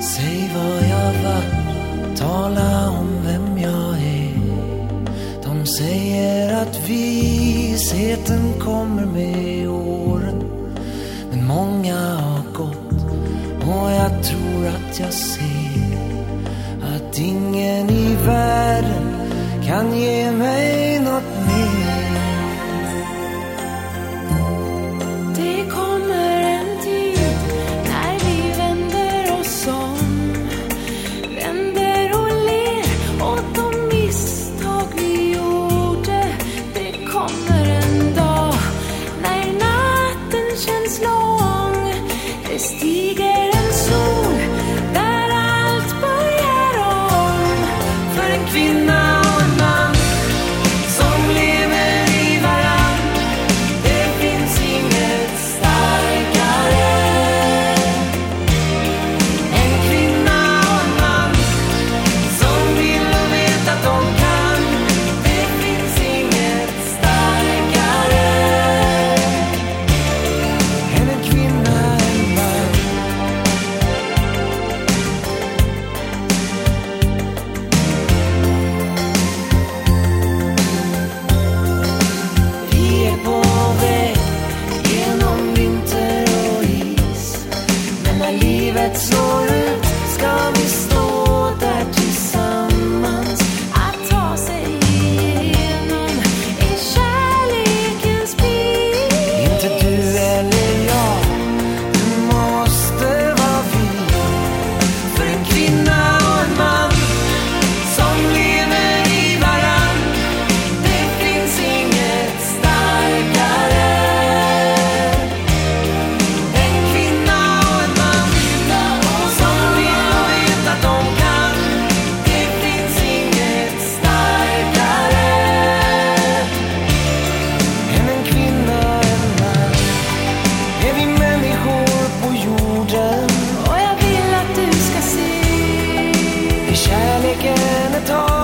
Säg vad jag var, tala om vem jag är. De säger att visheten kommer med åren. Men många har gått och jag tror att jag ser att ingen i världen kan ge mig again at all.